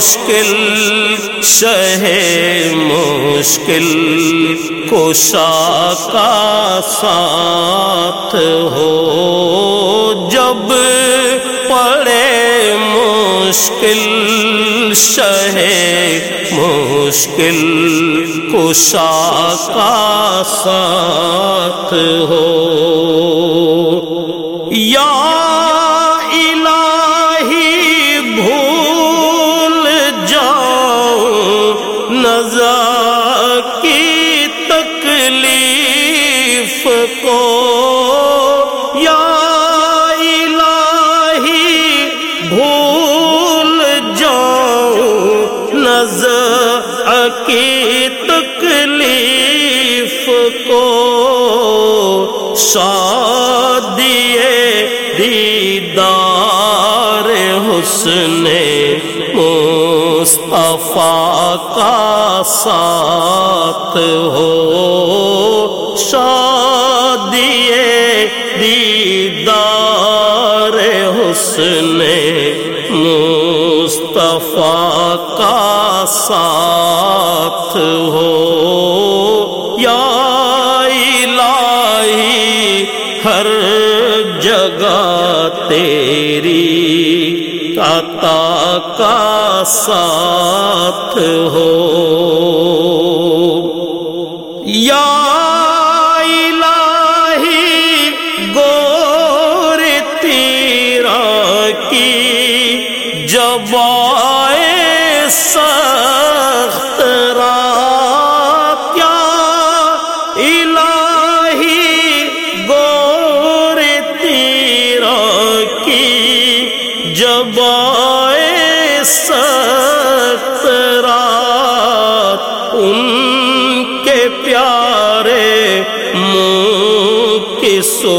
مشکل، شہ مشکل کوشا کا ساتھ ہو۔ جب پڑے مشکل، شہ مشکل کوشا کا ساتھ ہو۔ یا کی تکلیف کو یا الہی بھول جاؤں نظر کی تکلیف کو شادی دیدار حسن مصطفیٰ کا ساتھ ہو۔ شادی دیدار حسن مصطفیٰ کا ساتھ ہو۔ یا الہی ہر جگہ تیری عطا کا ساتھ ہو۔ یا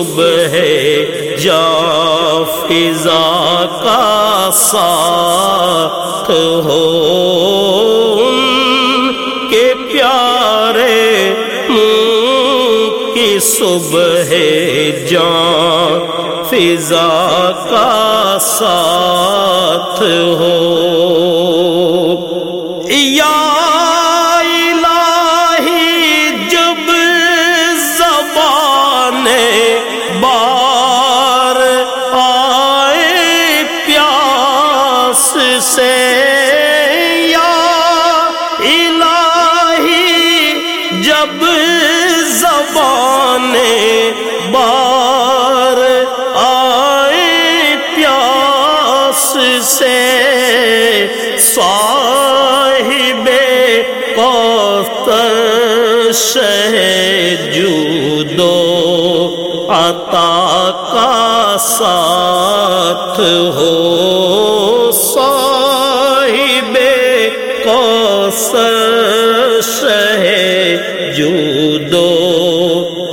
صبح جا فضا کا ساتھ ہو۔ ان کے پیارے منہ کی صبح جان فضا کا ساتھ ہو۔ یا عطا کا ساتھ ہو صاحب کوثر شہ جودو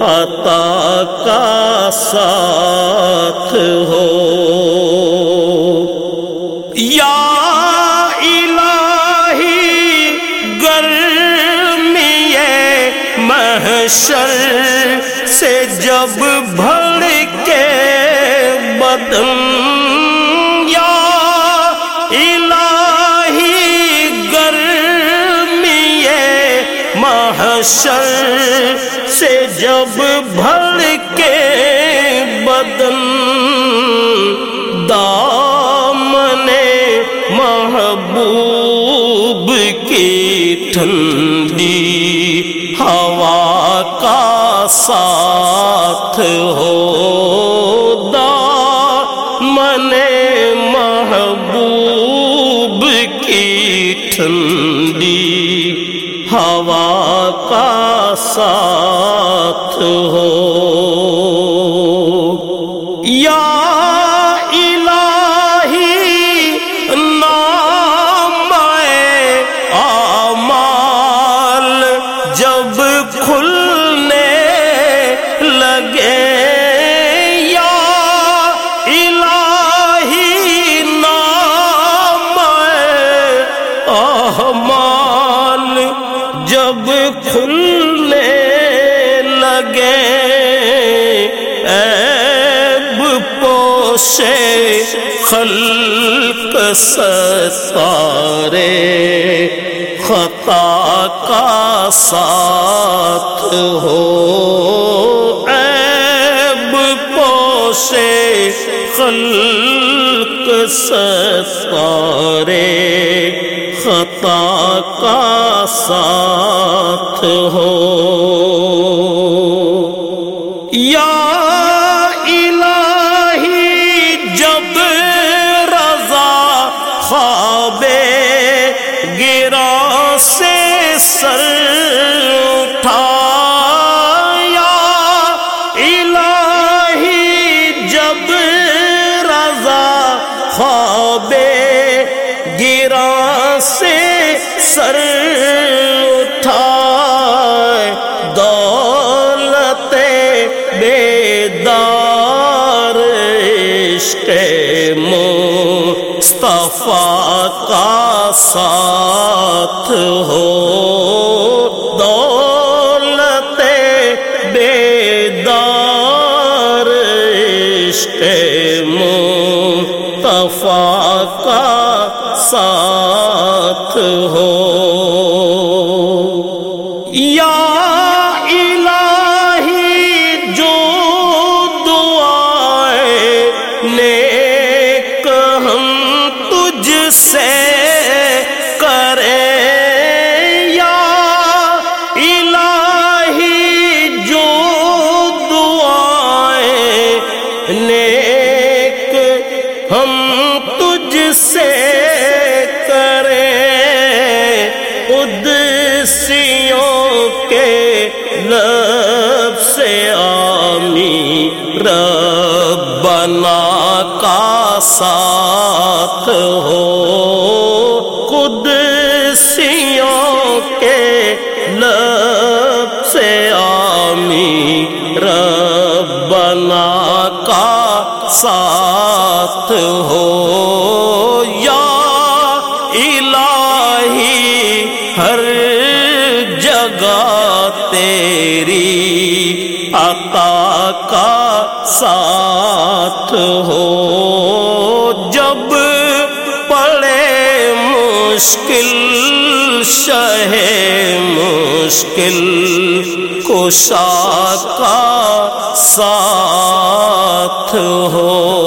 عطا کا ساتھ ہو۔ یا محشر سے جب بھڑ کے بدن دامن محبوب کی ٹھنڈی ہوا کا ساتھ ہو دامن محبوب کی ٹھنڈی ساتھ ہو۔ پوشے خلق ستارے، خطا کا ساتھ ہو۔ ایب پوشے خلق ستارے، خطا کا ساتھ ہو۔ خواب گرا سے سر اٹھایا۔ الہی جب رضا خواب گرا سے سر ساتھ ہو دولت بیدار عشق مصطفیٰ کا ساتھ ہو۔ قدسیوں کے لب سے آمی ربنا کا ساتھ ہو۔ قدسیوں کے لب سے آمی ربنا کا ساتھ ہو۔ جگہ تیری عطا کا ساتھ ہو۔ جب پڑے مشکل، شہ مشکل کشا کا ساتھ ہو۔